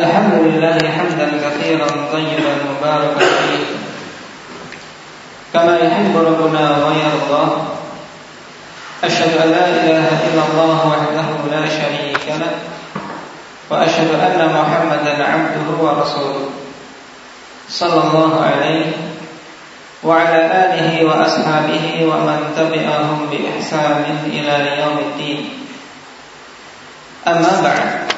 الحمد لله حمدا كثيرا طيبا مباركا فيه. كما يحب ربنا ويرضى. أشهد أن لا إله إلا الله وحده لا شريك له. وأشهد أن محمدا عبده ورسوله. صلى الله عليه وعلى آله وأصحابه ومن تبعهم بإحسان إلى يوم الدين. أما بعد.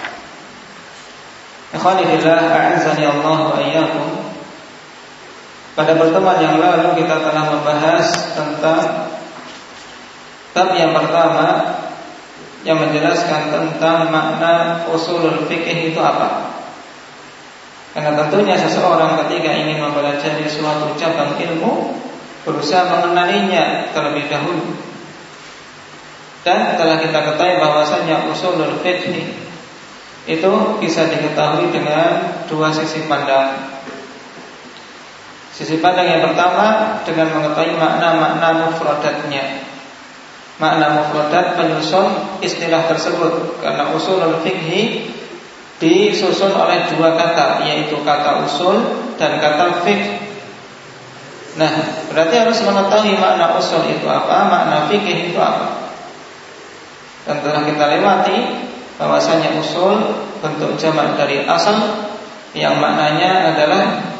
Ikhwanifillah a'azani Allah wa. Pada pertemuan yang lalu kita telah membahas tentang bab yang pertama yang menjelaskan tentang makna usulul fikih itu apa. Karena tentunya seseorang ketika ingin mempelajari suatu cabang ilmu berusaha mengenalinya terlebih dahulu. Dan telah kita ketahui bahwasanya usulul fikih itu bisa diketahui dengan dua sisi pandang. Sisi pandang yang pertama dengan mengetahui makna-makna mufradatnya. Makna mufradat penyusun istilah tersebut karena usulul fikhi disusun oleh dua kata yaitu kata usul dan kata fikh. Nah, berarti harus mengetahui makna usul itu apa, makna fikih itu apa. Dan telah kita lewati bahwasanya usul bentuk jamak dari asal yang maknanya adalah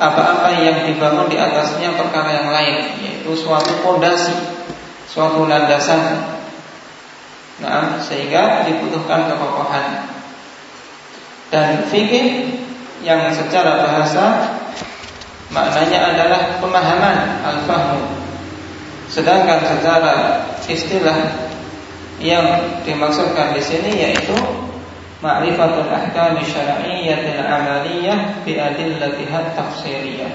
apa-apa yang dibangun di atasnya perkara yang lain yaitu suatu fondasi, suatu landasan. Nah, sehingga dibutuhkan kekokohan. Dan fikih yang secara bahasa maknanya adalah pemahaman al-fahmu. Sedangkan secara istilah yang dimaksudkan di sini yaitu ma'rifatul ahkam syar'iyyatil amaliyah bi adillatiha tafsiriyah.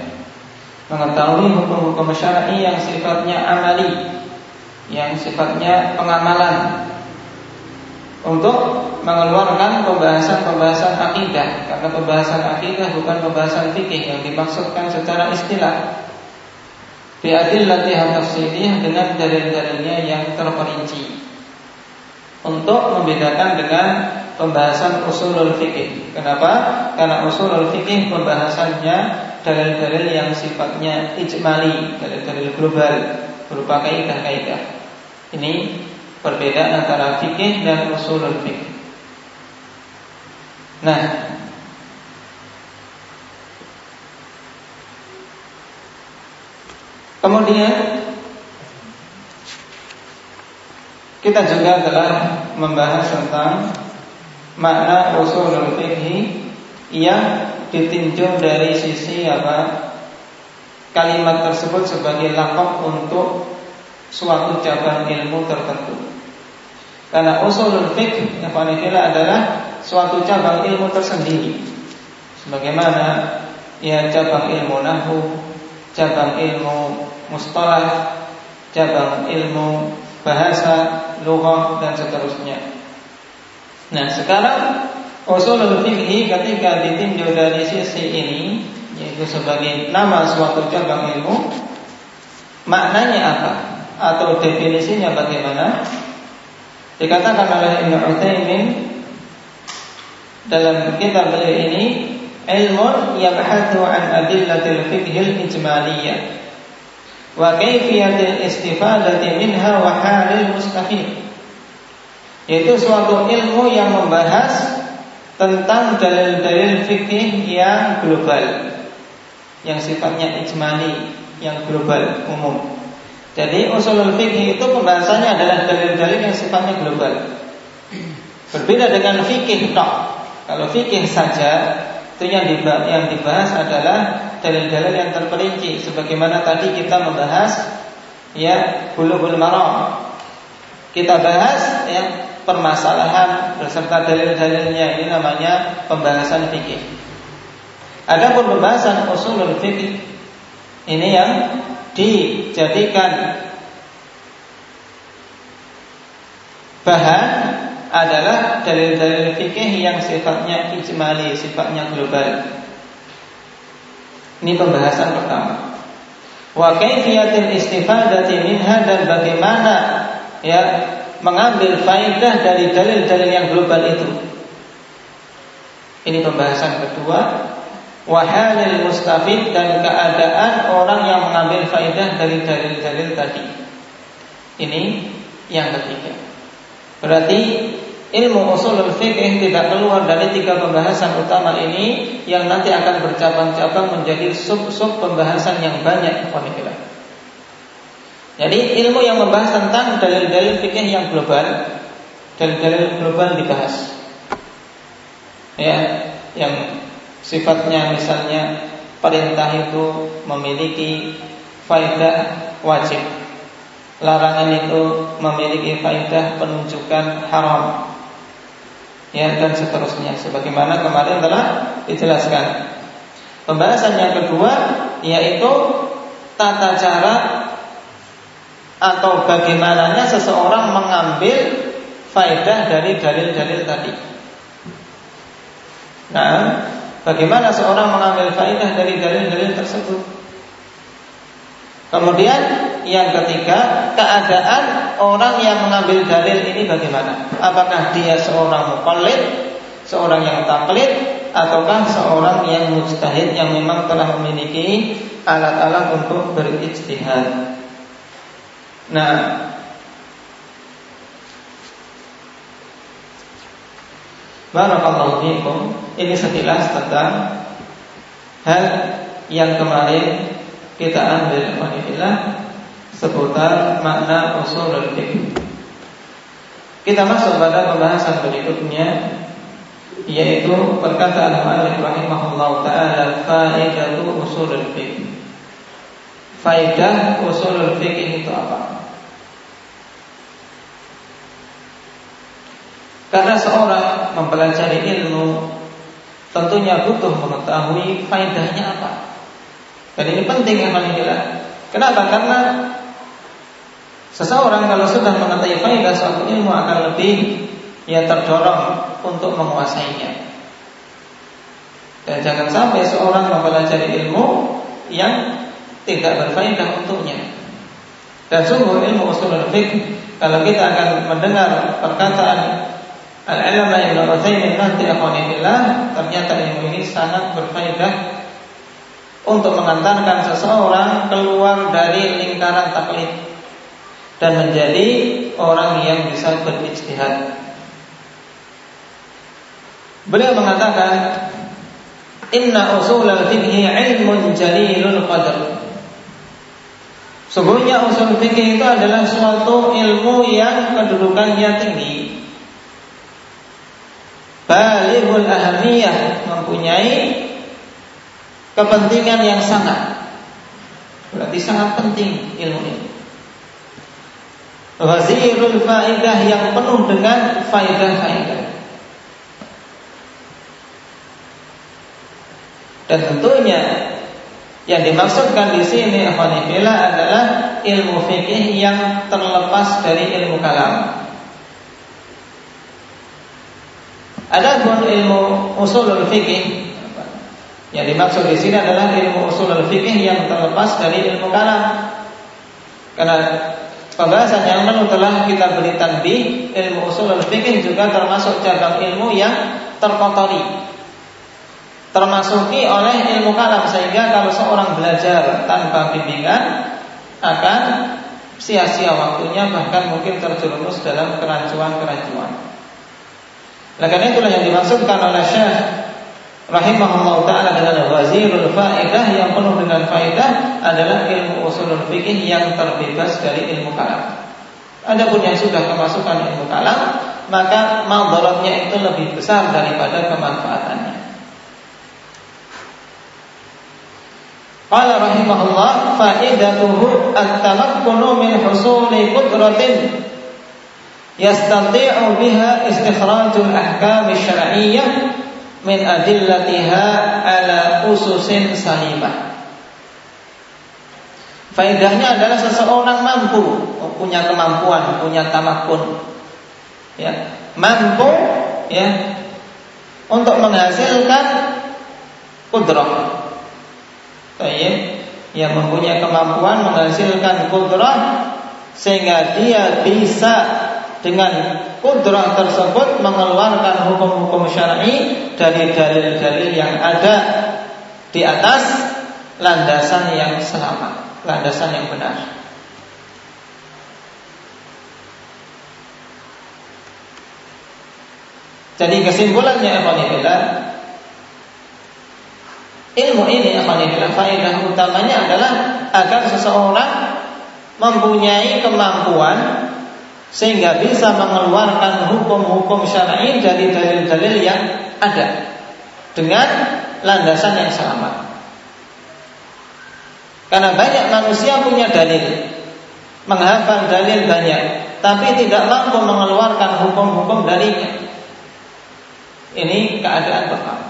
Mengetahui hukum-hukum syar'i yang sifatnya amali, yang sifatnya pengamalan. Untuk mengeluarkan pembahasan-pembahasan akidah karena pembahasan akidah bukan pembahasan fikih yang dimaksudkan secara istilah. Bi adillatiha tafsiriyah dengan dalil-dalilnya yang terperinci untuk membedakan dengan pembahasan usulul fikih. Kenapa? Karena usulul fikih pembahasannya dalil-dalil yang sifatnya ijmali, dalil-dalil global berupa kaidah-kaidah. Ini perbedaan antara fikih dan usulul fikih. Nah, kemudian Kita juga telah membahas tentang makna usulul fikih yang ditinjau dari sisi apa kalimat tersebut sebagai lakop untuk suatu cabang ilmu tertentu. Karena usulul fikih adalah suatu cabang ilmu tersendiri. Sebagaimana ya cabang ilmu nahu, cabang ilmu mustalah, cabang ilmu bahasa lughah dan seterusnya. Nah, sekarang usulul fikih ketika ditinjau dari sisi ini yaitu sebagai nama suatu cabang ilmu maknanya apa? Atau definisinya bagaimana? Dikatakan oleh Ibnu Utsaimin dalam kitab beliau ini ilmu yabhathu an adillatil fiqhil ijmaliyah wa kaifiyatil istifadati minha wa halil mustafid yaitu suatu ilmu yang membahas tentang dalil-dalil fikih yang global. Yang sifatnya ijmali yang global umum. Jadi usulul fikih itu pembahasannya adalah dalil-dalil yang sifatnya global. Berbeda dengan fikih tok. Kalau fikih saja itu yang dibahas adalah dalil-dalil yang terperinci sebagaimana tadi kita membahas ya bulu-bulu maram. Kita bahas ya permasalahan beserta dalil-dalilnya ini namanya pembahasan fikih. Adapun pembahasan usulul fikih ini yang dijadikan bahan adalah dalil-dalil fikih yang sifatnya ijmali, sifatnya global. Ini pembahasan pertama. Wa kaifiyatil istifadati minha dan bagaimana ya mengambil faidah dari dalil-dalil yang global itu. Ini pembahasan kedua. Wahalil mustafid dan keadaan orang yang mengambil faidah dari dalil-dalil tadi. Ini yang ketiga. Berarti ilmu usul fikih tidak keluar dari tiga pembahasan utama ini yang nanti akan bercabang-cabang menjadi sub-sub pembahasan yang banyak. Jadi ilmu yang membahas tentang dalil-dalil fikih yang global, dalil-dalil global dibahas. Ya, yang sifatnya misalnya perintah itu memiliki faedah wajib. Larangan itu memiliki faedah penunjukan haram. Ya, dan seterusnya sebagaimana kemarin telah dijelaskan. Pembahasan yang kedua yaitu tata cara atau bagaimananya seseorang mengambil faedah dari dalil-dalil tadi. Nah, bagaimana seorang mengambil faedah dari dalil-dalil tersebut? Kemudian yang ketiga, keadaan orang yang mengambil dalil ini bagaimana? Apakah dia seorang mukallid, seorang yang taklid, ataukah seorang yang mujtahid yang memang telah memiliki alat-alat untuk berijtihad? Nah, Barakallahu fiikum. Ini sekilas tentang hal yang kemarin kita ambil Alhamdulillah seputar makna usul fiqh. Kita masuk pada pembahasan berikutnya yaitu perkataan Malik rahimahullah taala faedatu usul fiqh. Faedah usul fiqh itu apa? Karena seorang mempelajari ilmu tentunya butuh mengetahui faedahnya apa. Dan ini penting alhamdulillah. Kenapa? Karena seseorang kalau sudah mengetahui faedah suatu ilmu akan lebih ya terdorong untuk menguasainya. Dan jangan sampai seorang mempelajari ilmu yang tidak berfaedah untuknya. Dan sungguh ilmu usul fiqh kalau kita akan mendengar perkataan Al-Alama Ibn Uthaymin nanti akhwanillah Ternyata ilmu ini sangat berfaedah Untuk mengantarkan seseorang keluar dari lingkaran taklid Dan menjadi orang yang bisa berijtihad. Beliau mengatakan Inna usul al-fiqhi ilmun jalilul qadr Sungguhnya usul fikih itu adalah suatu ilmu yang kedudukannya tinggi. Balighul ahamiyah mempunyai kepentingan yang sangat. Berarti sangat penting ilmu ini Wazirul faidah yang penuh dengan faidah-faidah Dan tentunya yang dimaksudkan di sini adalah ilmu fikih yang terlepas dari ilmu kalam. Adapun ilmu usulul fikih yang dimaksud di sini adalah ilmu usulul fikih yang terlepas dari ilmu kalam. Karena pembahasan yang telah kita beri tanbih, ilmu usulul fikih juga termasuk cabang ilmu yang terkotori. Termasuki oleh ilmu kalam sehingga kalau seorang belajar tanpa bimbingan akan sia-sia waktunya bahkan mungkin terjerumus dalam kerancuan-kerancuan. Nah karena itulah yang dimaksudkan oleh Syekh rahimahullah taala dengan wazirul faedah yang penuh dengan faedah adalah ilmu usulul fikih yang terbebas dari ilmu kalam. Adapun yang sudah kemasukan ilmu kalam, maka madaratnya itu lebih besar daripada kemanfaatannya. Qala rahimahullah faidatuhu at-tamakkunu min husuli qudratin yastati'u biha istikhrajul ahkam syar'iyyah min adillatiha ala ususin salimah. Faedahnya adalah seseorang mampu, punya kemampuan, punya tamakun, ya, mampu, ya, untuk menghasilkan kudrah. Baik, yang mempunyai kemampuan menghasilkan kudrah sehingga dia bisa dengan kudrah tersebut mengeluarkan hukum-hukum syar'i dari dalil-dalil yang ada di atas landasan yang selamat, landasan yang benar. Jadi kesimpulannya Alhamdulillah Ilmu ini Alhamdulillah faedah utamanya adalah Agar seseorang Mempunyai kemampuan sehingga bisa mengeluarkan hukum-hukum syar'i dari dalil-dalil yang ada dengan landasan yang selamat. Karena banyak manusia punya dalil, menghafal dalil banyak, tapi tidak mampu mengeluarkan hukum-hukum darinya. Ini keadaan pertama.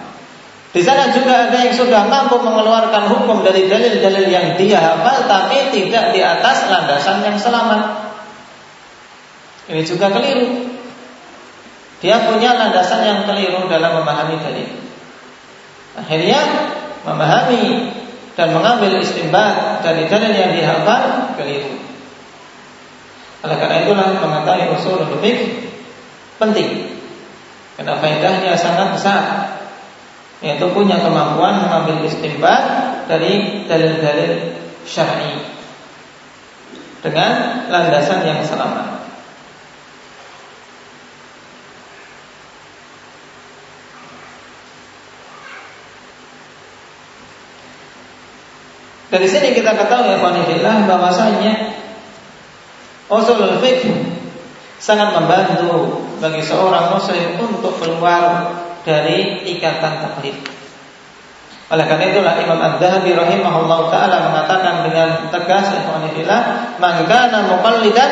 Di sana juga ada yang sudah mampu mengeluarkan hukum dari dalil-dalil yang dia hafal, tapi tidak di atas landasan yang selamat. Ini juga keliru. Dia punya landasan yang keliru dalam memahami dalil. Akhirnya memahami dan mengambil istimbat dari dalil yang dihafal keliru. Oleh karena itulah mengetahui usul fikih penting. Karena faedahnya sangat besar. Yaitu punya kemampuan mengambil istimbat dari dalil-dalil syar'i dengan landasan yang selamat. Dari sini kita ketahui ya Fanifillah bahwasanya usul fikih sangat membantu bagi seorang muslim untuk keluar dari ikatan taklid. Oleh karena itulah Imam Ad-Dhahabi rahimahullah taala mengatakan dengan tegas ya "Man kana muqallidan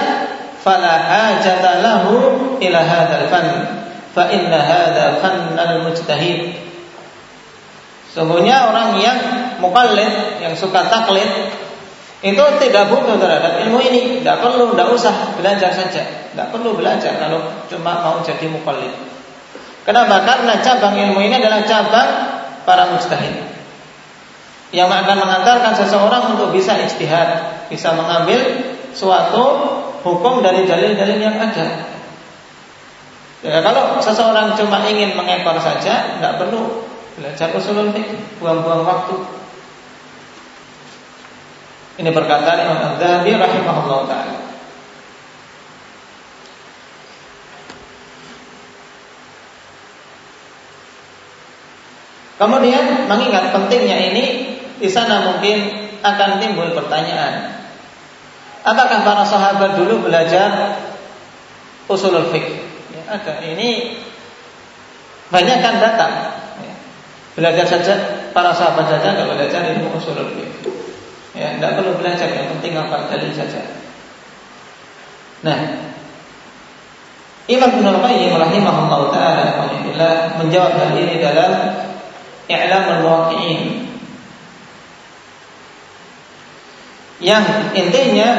fala hajata lahu ila hadzal fan, fa inna hadza fannal mujtahid." Sungguhnya orang yang mukallid, yang suka taklid, itu tidak butuh terhadap ilmu ini. Tidak perlu, tidak usah belajar saja. Tidak perlu belajar kalau cuma mau jadi mukallid. Kenapa? Karena cabang ilmu ini adalah cabang para mustahid. Yang akan mengantarkan seseorang untuk bisa ijtihad, bisa mengambil suatu hukum dari dalil-dalil yang ada. Ya, kalau seseorang cuma ingin mengekor saja, tidak perlu Belajar usulul fikih, buang-buang waktu. Ini perkataan Imam Al-Dhahabi rahimahullah taala. Kemudian mengingat pentingnya ini, di sana mungkin akan timbul pertanyaan. Apakah para sahabat dulu belajar usulul fikih? Ya, ada. Ini banyak kan datang Belajar saja para sahabat saja nggak belajar ilmu usul fikih. Ya, tidak perlu belajar, yang penting apa dalil saja. Nah, Imam Ibnu Qayyim rahimahullah taala menjawab hal ini dalam I'lam al-Waqi'in. Yang intinya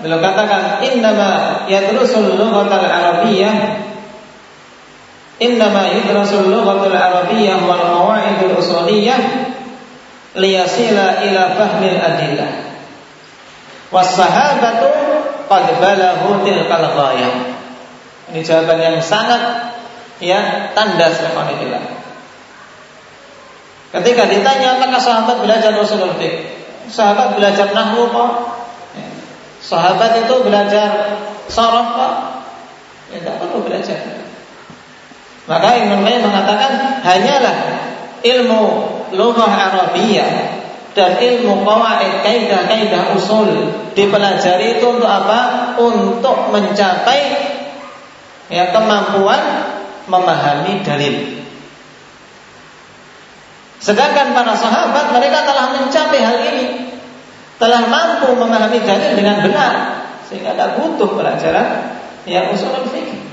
beliau katakan innama yadrusul lughatal arabiyyah Innama yudrasul lughatul arabiyyah wal qawaidul usuliyah liyasila ila fahmil adillah. Was sahabatu qad balaghu tilkal ghayah. Ini jawaban yang sangat ya tandas alhamdulillah. Ketika ditanya apakah sahabat belajar usul fiqh? Sahabat belajar nahwu? Ya. Sahabat itu belajar saraf kok? Ya tidak perlu belajar. Maka Imam Qayyim mengatakan hanyalah ilmu lughah Arabiyah dan ilmu qawaid kaidah-kaidah usul dipelajari itu untuk apa? Untuk mencapai ya kemampuan memahami dalil. Sedangkan para sahabat mereka telah mencapai hal ini, telah mampu memahami dalil dengan benar sehingga tidak butuh pelajaran yang usul fikih.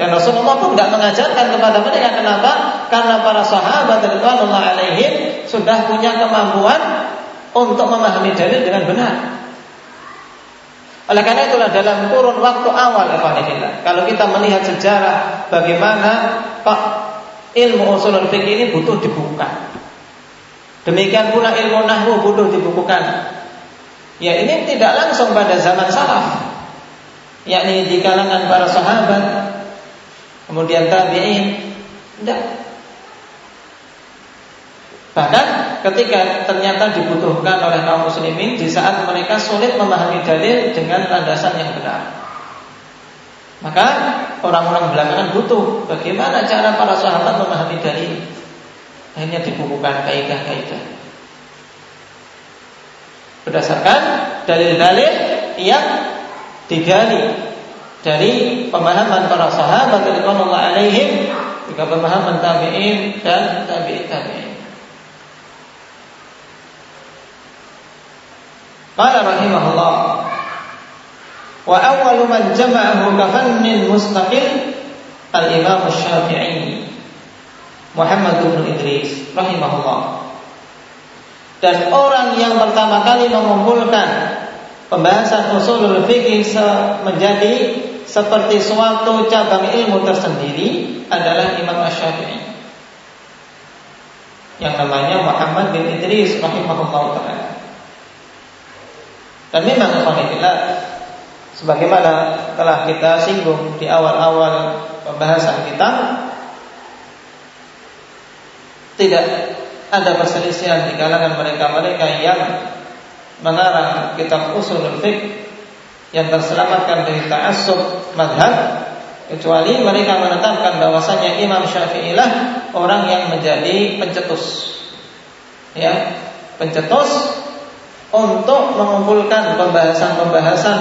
Dan Rasulullah pun tidak mengajarkan kepada mereka kenapa? Karena para sahabat radhiyallahu alaihim sudah punya kemampuan untuk memahami dalil dengan benar. Oleh karena itulah dalam kurun waktu awal Alhamdulillah Kalau kita melihat sejarah bagaimana kok ilmu usul fikih ini butuh dibuka. Demikian pula ilmu nahwu butuh dibukukan. Ya ini tidak langsung pada zaman salaf. yakni di kalangan para sahabat, kemudian tabi'in, tidak. Bahkan ketika ternyata dibutuhkan oleh kaum muslimin di saat mereka sulit memahami dalil dengan landasan yang benar. Maka orang-orang belakangan butuh bagaimana cara para sahabat memahami dalil. Akhirnya dibukukan kaidah-kaidah. Berdasarkan dalil-dalil yang digali dari pemahaman para sahabat radhiyallahu alaihim juga pemahaman tabi'in dan tabi'in tabi'in. Qala rahimahullah wa awwalu man jama'ahu kafannin mustaqil al-Imam Syafi'i Muhammad bin Idris rahimahullah. Dan orang yang pertama kali mengumpulkan pembahasan usulul fikih menjadi seperti suatu cabang ilmu tersendiri adalah Imam Syafi'i yang namanya Muhammad bin Idris rahimahullah taala. Dan memang Alhamdulillah Sebagaimana telah kita singgung di awal-awal pembahasan kita Tidak ada perselisihan di kalangan mereka-mereka yang mengarang kitab usul fiqh yang terselamatkan dari ta'assub madhab kecuali mereka menetapkan bahwasanya Imam Syafi'i lah orang yang menjadi pencetus ya pencetus untuk mengumpulkan pembahasan-pembahasan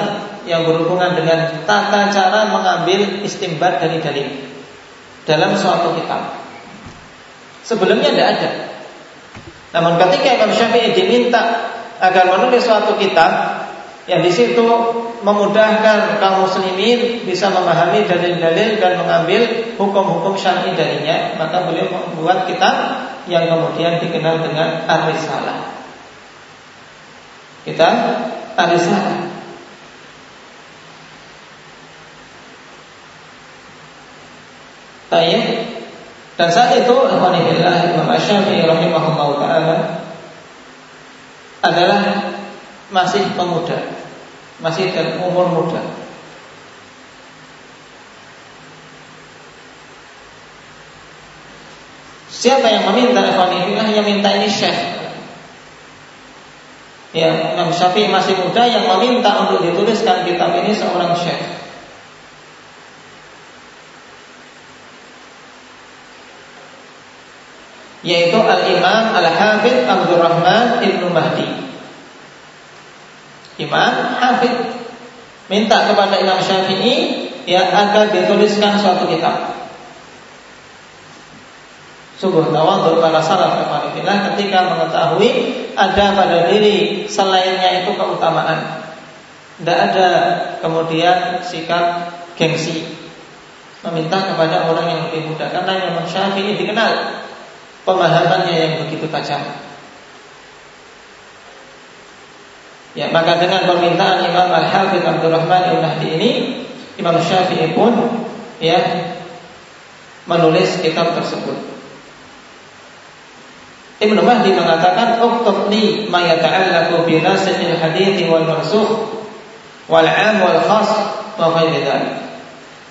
yang berhubungan dengan tata cara mengambil istimbat dari dalil dalam suatu kitab. Sebelumnya tidak ada. Namun ketika Imam Syafi'i diminta agar menulis suatu kitab yang di situ memudahkan kaum muslimin bisa memahami dalil-dalil dan mengambil hukum-hukum syar'i darinya, maka beliau membuat kitab yang kemudian dikenal dengan Ar-Risalah. Kita ada salah. Baik. Dan saat itu Alhamdulillah Imam Syafi'i rahimahullah taala adalah masih pemuda, masih dalam umur muda. Siapa yang meminta Alhamdulillah yang minta ini syekh Ya, Imam Syafi'i masih muda yang meminta untuk dituliskan kitab ini seorang syekh. Yaitu Al-Imam Al-Hafidh Abdul Rahman Ibnu Mahdi. Imam Hafidh minta kepada Imam Syafi'i ya agar dituliskan suatu kitab. Sungguh tawadhu para salaf kemarilah ketika mengetahui ada pada diri selainnya itu keutamaan. Tidak ada kemudian sikap gengsi meminta kepada orang yang lebih muda karena Imam Syafi'i dikenal pemahamannya yang begitu tajam. Ya, maka dengan permintaan Imam Al-Hafidz Abdurrahman Ibn ini, Imam Syafi'i pun ya menulis kitab tersebut. Ibnu Mahdi mengatakan uktub li ma yata'allaqu bi nasikhil hadits wal mansukh wal 'am wal khas wa ghairi dzalik.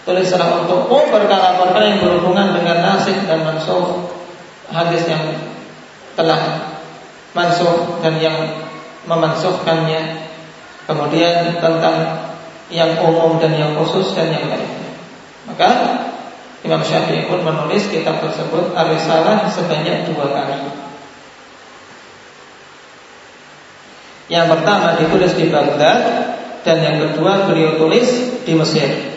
Tulislah untukku perkara-perkara yang berhubungan dengan nasikh dan mansukh hadis yang telah mansuh dan yang memansuhkannya kemudian tentang yang umum dan yang khusus dan yang lainnya maka Imam Syafi'i pun menulis kitab tersebut Ar-Risalah sebanyak dua kali Yang pertama ditulis di Baghdad dan yang kedua beliau tulis di Mesir.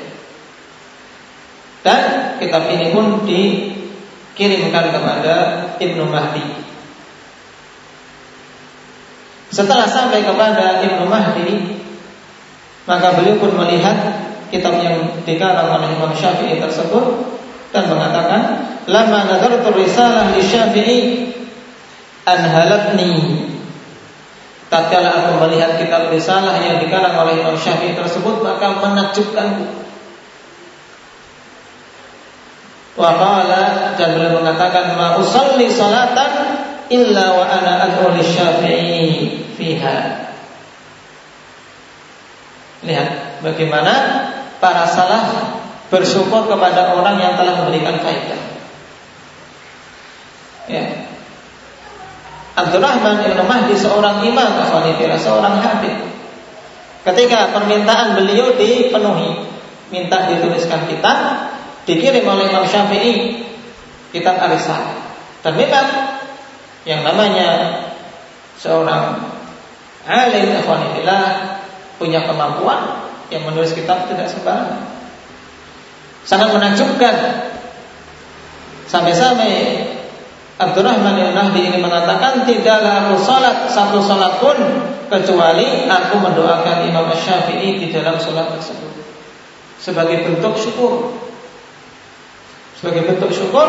Dan kitab ini pun dikirimkan kepada Ibnu Mahdi. Setelah sampai kepada Ibnu Mahdi, maka beliau pun melihat kitab yang dikarang oleh Imam Syafi'i tersebut dan mengatakan, "Lama nadartu risalah li Syafi'i anhalatni Tatkala aku melihat kitab risalah yang dikarang oleh Imam Syafi'i tersebut maka menakjubkanku. Wa dan beliau mengatakan ma usalli salatan illa wa ana ad'u Syafi'i fiha. Lihat bagaimana para salaf bersyukur kepada orang yang telah memberikan kaidah. Ya. Abdurrahman Ibn Mahdi seorang imam Akhwanifirah, seorang habib. Ketika permintaan beliau dipenuhi, minta dituliskan kitab, dikirim oleh Imam Syafi'i kitab Arisal. Dan memang yang namanya seorang alim Akhwanifirah punya kemampuan yang menulis kitab tidak sembarangan. Sangat menakjubkan. Sampai-sampai Abdurrahman bin Nahdi ini mengatakan tidaklah aku salat satu salat pun kecuali aku mendoakan Imam Syafi'i di dalam salat tersebut. Sebagai bentuk syukur. Sebagai bentuk syukur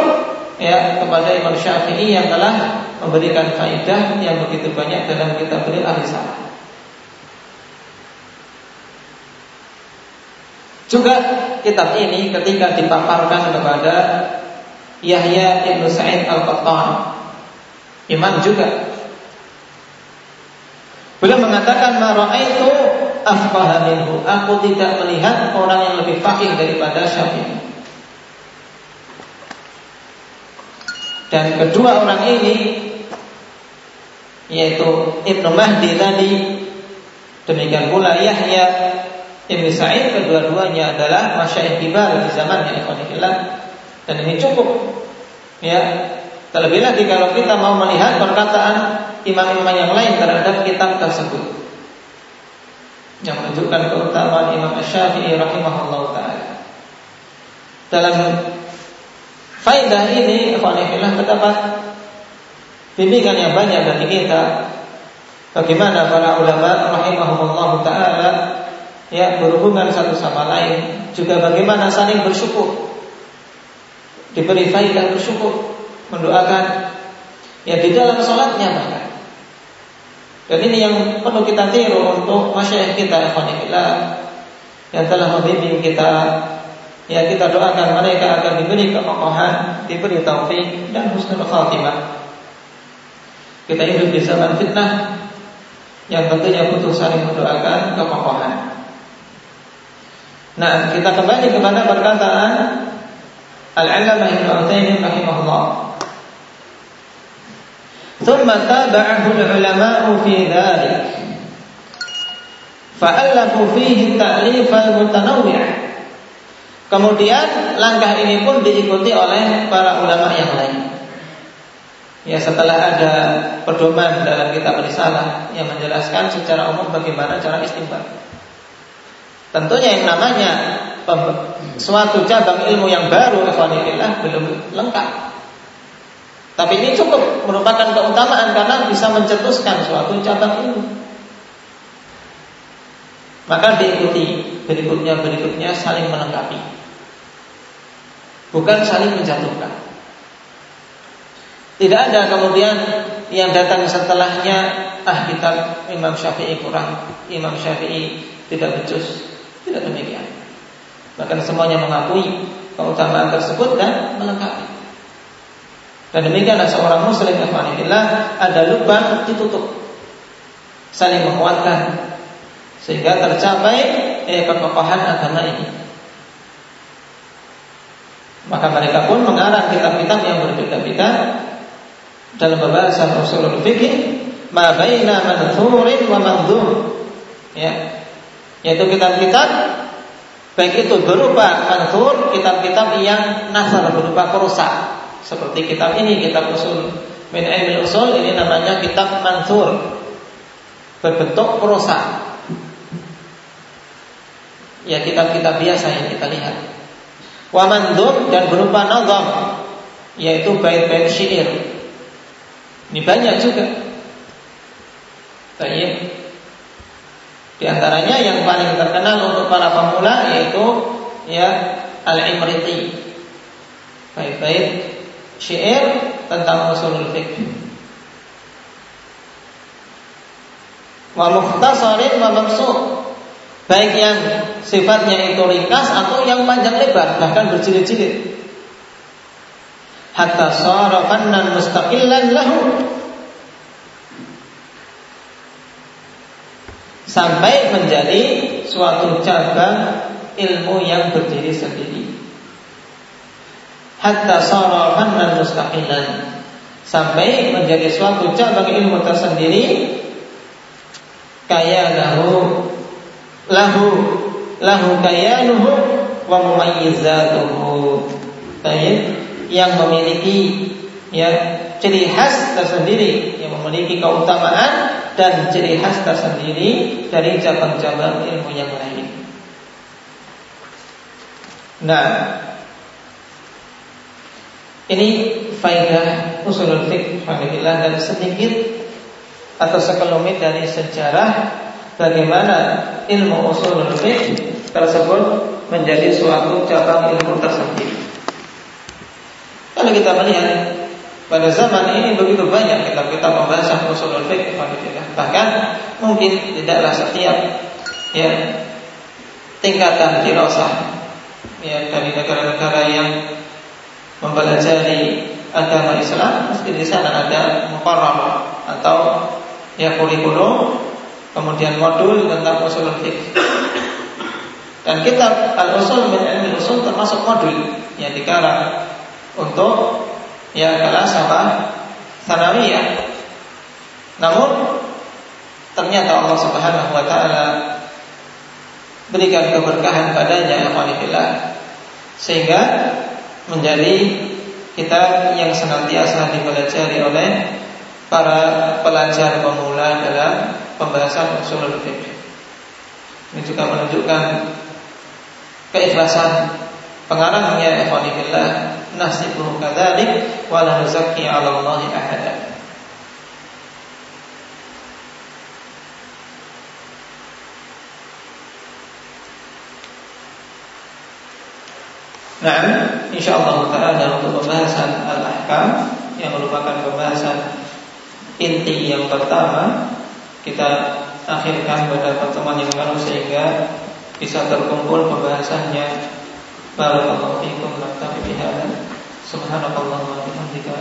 ya kepada Imam Syafi'i yang telah memberikan faidah yang begitu banyak dalam kitab beliau Al-Risalah. Juga kitab ini ketika dipaparkan kepada Yahya ibnu Sa'id al-Qattan Imam juga. Beliau mengatakan itu afqaha minhu. Aku tidak melihat orang yang lebih fakih daripada Syafi'i. Dan kedua orang ini Yaitu Ibnu Mahdi tadi. Demikian pula Yahya Ibn Sa'id kedua-duanya adalah masyayikh kibar di zamannya ikhwanillah dan ini cukup ya. Terlebih lagi kalau kita mau melihat perkataan imam-imam yang lain terhadap kitab tersebut. Yang menunjukkan keutamaan Imam Syafi'i rahimahullah taala. Dalam faidah ini ikhwanillah terdapat bimbingan yang banyak bagi kita. Bagaimana para ulama rahimahullah taala ya berhubungan satu sama lain. Juga bagaimana saling bersyukur. Diberi faidah bersyukur. Mendoakan. Ya di dalam sholatnya bahkan. Dan ini yang perlu kita tiru untuk masyarakat kita ikhwanillah yang telah membimbing kita. Ya kita doakan mereka akan diberi kekokohan diberi taufik dan husnul khatimah kita hidup di zaman fitnah yang tentunya butuh saling mendoakan kekokohan Nah, kita kembali kepada perkataan Al-Allamah Ibnu Utsaimin rahimahullah. ثم تابعه العلماء في ذلك فألفوا فيه التأليف المتنوع Kemudian langkah ini pun diikuti oleh para ulama yang lain. Ya setelah ada pedoman dalam kitab risalah yang menjelaskan secara umum bagaimana cara istimbat. Tentunya yang namanya suatu cabang ilmu yang baru ikhwanillah belum lengkap. Tapi ini cukup merupakan keutamaan karena bisa mencetuskan suatu cabang ilmu. Maka diikuti berikutnya berikutnya saling melengkapi. Bukan saling menjatuhkan. Tidak ada kemudian yang datang setelahnya ah kita Imam Syafi'i kurang, Imam Syafi'i tidak becus. Tidak demikian. Bahkan semuanya mengakui keutamaan tersebut dan melengkapi. Dan demikian seorang muslim Alhamdulillah ada lubang ditutup saling menguatkan sehingga tercapai eh, kekokohan agama ini. Maka mereka pun mengarang kitab-kitab yang berbeda-beda dalam pembahasan usulul fikih ma baina madhurin wa mandhur. Ya, yaitu kitab-kitab baik itu berupa manthur, kitab-kitab yang nasar berupa perusak. Seperti kitab ini kitab usul min ilmi usul ini namanya kitab manthur berbentuk perusak. Ya kitab-kitab biasa yang kita lihat. Wa mandhur dan berupa nazam yaitu bait-bait syair ini banyak juga Baik. Di antaranya yang paling terkenal untuk para pemula yaitu ya Al-Imriti. Baik-baik syair tentang usulul fiqh. Wa mukhtasarin wa maksud. Baik yang sifatnya itu ringkas atau yang panjang lebar bahkan berjilid-jilid. Hatta sara fannan mustaqillan lahu. Sampai menjadi suatu cabang ilmu yang berdiri sendiri. Hatta sara fannan mustaqilan sampai menjadi suatu cabang ilmu tersendiri. Kaya lahu lahu lahu kayanuhu wa mumayyizatuhu yang memiliki ya ciri khas tersendiri yang memiliki keutamaan dan ciri khas tersendiri dari cabang-cabang ilmu yang lain. Nah, ini faedah usul fiqh dan sedikit atau sekelumit dari sejarah bagaimana ilmu usul fiqh tersebut menjadi suatu cabang ilmu tersendiri. Kalau kita melihat pada zaman ini begitu banyak kitab-kitab pembahasan usul fiqh bahkan mungkin tidaklah setiap ya tingkatan dirasah ya dari negara-negara yang mempelajari agama Islam mesti di sana ada mukarram atau ya kurikulum kemudian modul tentang usul fiqh. Dan kitab al-usul min ilmi usul termasuk modul yang dikarang untuk ya kelas apa? Sanawiyah. Namun ternyata Allah Subhanahu wa taala berikan keberkahan padanya alhamdulillah sehingga menjadi kitab yang senantiasa dipelajari oleh para pelajar pemula dalam pembahasan usul fiqh. Ini juga menunjukkan keikhlasan pengarangnya ikhwanillah nasibuhu kadzalik wa la 'ala Allah ahada. Nah, insyaallah taala untuk pembahasan al-ahkam yang merupakan pembahasan inti yang pertama kita akhirkan pada pertemuan yang lalu sehingga bisa terkumpul pembahasannya Barakallahu fiikum naktafi bihadza. Subhanakallahumma wa bihamdika